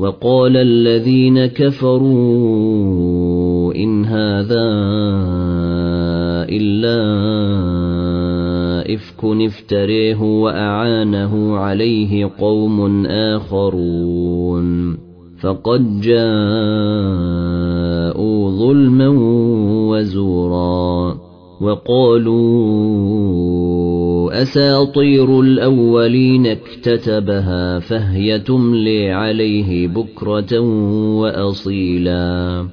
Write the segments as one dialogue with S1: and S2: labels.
S1: وقال الذين كفروا إن هذا إلا إفك افتريه وأعانه عليه قوم آخرون. فقد جاءوا ظلما وزورا. وقالوا أساطير الأولين اكتتبها فهي تملي عليه بكرة وأصيلا.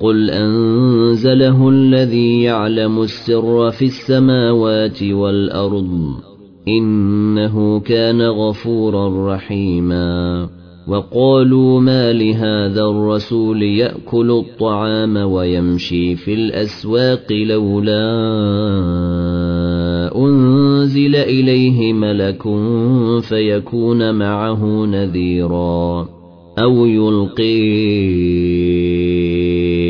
S1: قل أنزله الذي يعلم السر في السماوات والأرض إنه كان غفورا رحيما. وقالوا ما لهذا الرسول يأكل الطعام ويمشي في الأسواق لولا أنزل إليه ملك فيكون معه نذيرا أو يلقي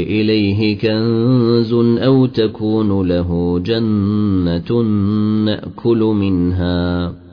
S1: إليه كنز أو تكون له جنة نأكل منها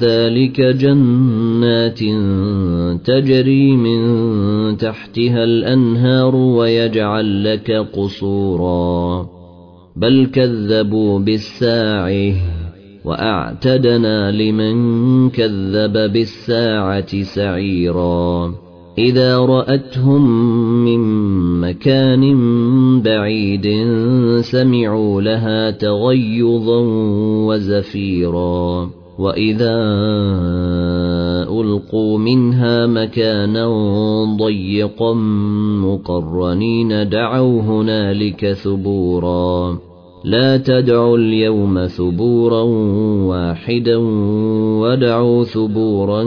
S1: ذلك جنات تجري من تحتها الأنهار ويجعل لك قصورا. بل كذبوا بالساعة وأعتدنا لمن كذب بالساعة سعيرا. إذا رأتهم من مكان بعيد سمعوا لها تغيظا وزفيرا. وإذا ألقوا منها مكانا ضيقا مقرنين دعوا هنالك ثبورا لا تدعوا اليوم ثبورا واحدا ودعوا ثبورا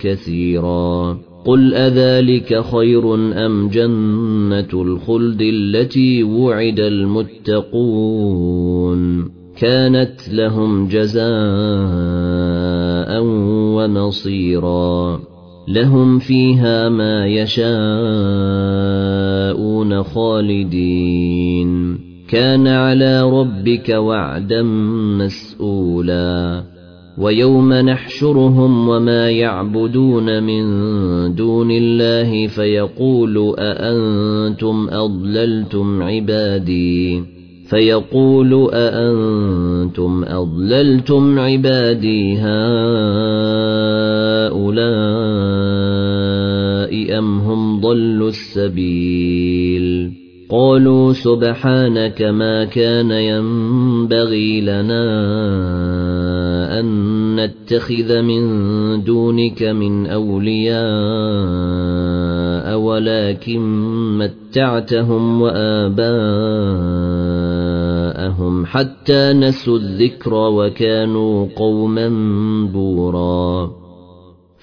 S1: كثيرا قل أذلك خير أم جنة الخلد التي وعد المتقون كانت لهم جزاء ونصيرا لهم فيها ما يشاءون خالدين. كان على ربك وعدا مسئولا ويوم نحشرهم وما يعبدون من دون الله فيقول أأنتم أضللتم عبادي. فيقول أأنتم أضللتم عبادي هؤلاء أم هم ضلوا السبيل؟ قالوا سبحانك ما كان ينبغي لنا أن نتخذ من دونك من أولياء ولكن متعتهم وآباءهم حتى نسوا الذكر وكانوا قوما بورا.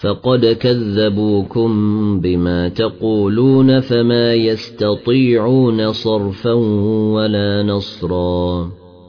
S1: فقد كذبوكم بما تقولون فما يستطيعون صرفا ولا نصرا.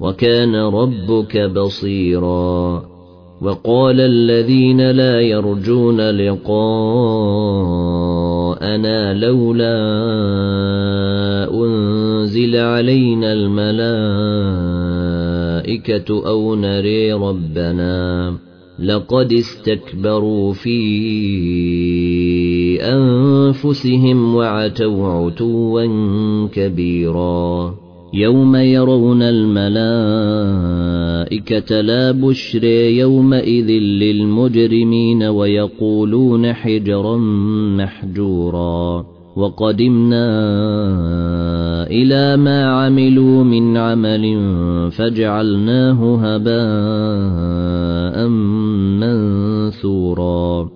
S1: وكان ربك بصيرا. وقال الذين لا يرجون لقاءنا لولا أنزل علينا الملائكة أو نري ربنا. لقد استكبروا في أنفسهم وعتوا عتوا كبيرا. يوم يرون الملائكة لا بشر يومئذ للمجرمين ويقولون حجرا محجورا وقدمنا إلى ما عملوا من عمل فجعلناه هباء منثورا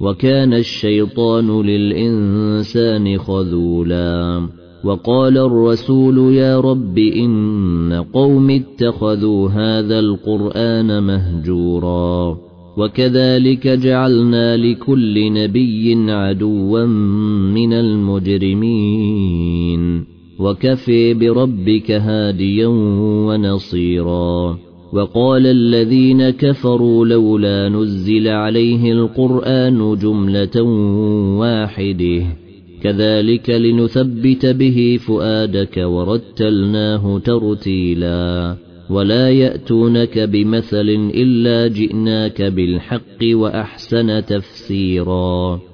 S1: وكان الشيطان للإنسان خذولا. وقال الرسول يا رب إن قوم اتخذوا هذا القرآن مهجورا. وكذلك جعلنا لكل نبي عدوا من المجرمين. وكفي بربك هاديا ونصيرا. وقال الذين كفروا لولا نزل عليه القرآن جملة واحدة. كذلك لنثبت به فؤادك ورتلناه ترتيلا. ولا يأتونك بمثل إلا جئناك بالحق وأحسن تفسيرا.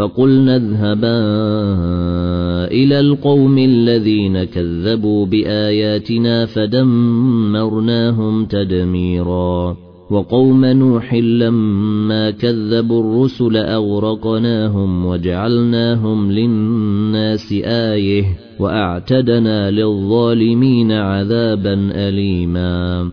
S1: فقلنا اذهبا إلى القوم الذين كذبوا بآياتنا فدمرناهم تدميرا. وقوم نوح لما كذبوا الرسل أغرقناهم وجعلناهم للناس آية وأعتدنا للظالمين عذابا أليما.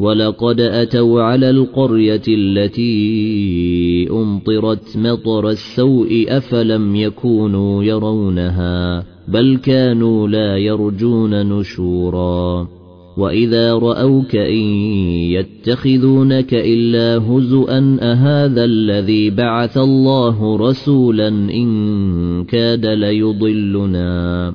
S1: ولقد أتوا على القرية التي أمطرت مطر السوء أفلم يكونوا يرونها بل كانوا لا يرجون نشورا وإذا رأوك إن يتخذونك إلا هزؤا أهذا الذي بعث الله رسولا إن كاد ليضلنا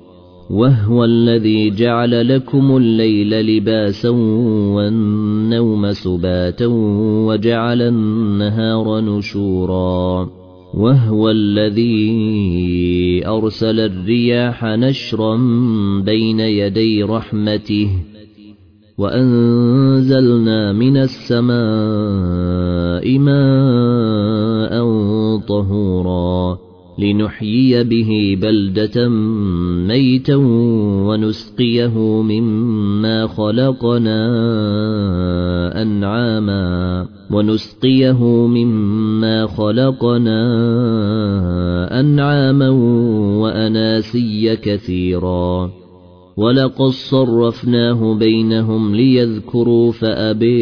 S1: وهو الذي جعل لكم الليل لباسا والنوم سباتا وجعل النهار نشورا وهو الذي ارسل الرياح نشرا بين يدي رحمته وانزلنا من السماء ماء طهورا لنحيي به بلدة ميتا ونسقيه مما خلقنا أنعاما ونسقيه مما خلقنا أنعاما وأناسيا كثيرا ولقد صرفناه بينهم ليذكروا فأبي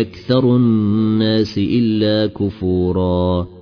S1: أكثر الناس إلا كفورا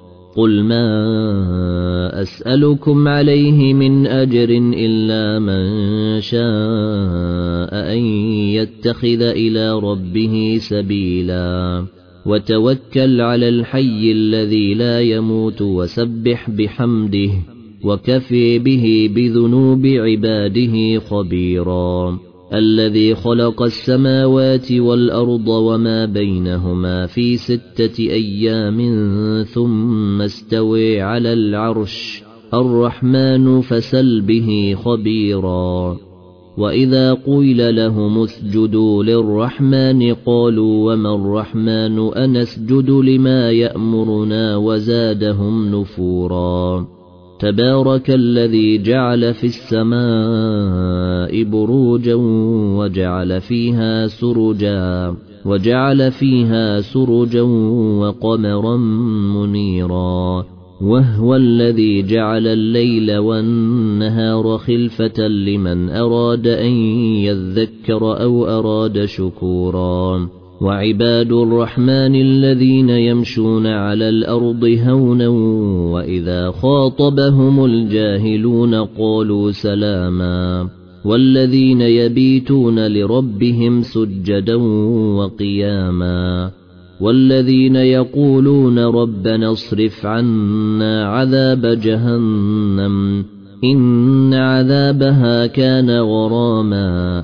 S1: قل ما اسالكم عليه من اجر الا من شاء ان يتخذ إلى ربه سبيلا وتوكل على الحي الذي لا يموت وسبح بحمده وكفي به بذنوب عباده خبيرا الذي خلق السماوات والأرض وما بينهما في ستة أيام ثم استوي على العرش. الرحمن فسل به خبيرا. وإذا قيل لهم اسجدوا للرحمن قالوا وما الرحمن؟ أنسجد لما يأمرنا وزادهم نفورا. تبارك الذي جعل في السماء بروجا وجعل فيها سرجا وجعل فيها سرجا وقمرا منيرا. وهو الذي جعل الليل والنهار خلفة لمن أراد أن يذكر أو أراد شكورا. وعباد الرحمن الذين يمشون على الأرض هونا وإذا خاطبهم الجاهلون قالوا سلاما والذين يبيتون لربهم سجدا وقياما والذين يقولون ربنا اصرف عنا عذاب جهنم إن عذابها كان غراما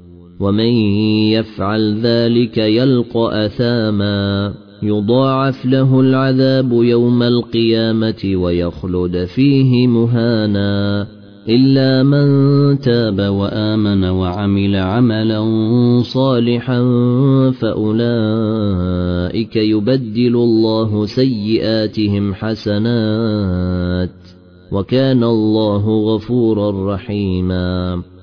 S1: ومن يفعل ذلك يلقى أثاما يضاعف له العذاب يوم القيامة ويخلد فيه مهانا إلا من تاب وآمن وعمل عملا صالحا فأولئك يبدل الله سيئاتهم حسنات وكان الله غفورا رحيما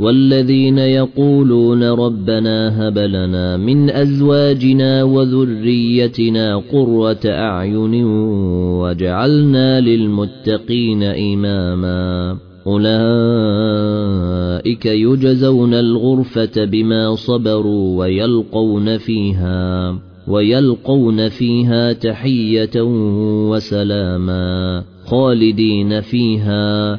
S1: والذين يقولون ربنا هب لنا من أزواجنا وذريتنا قرة أعين واجعلنا للمتقين إماما أولئك يجزون الغرفة بما صبروا ويلقون فيها ويلقون فيها تحية وسلاما خالدين فيها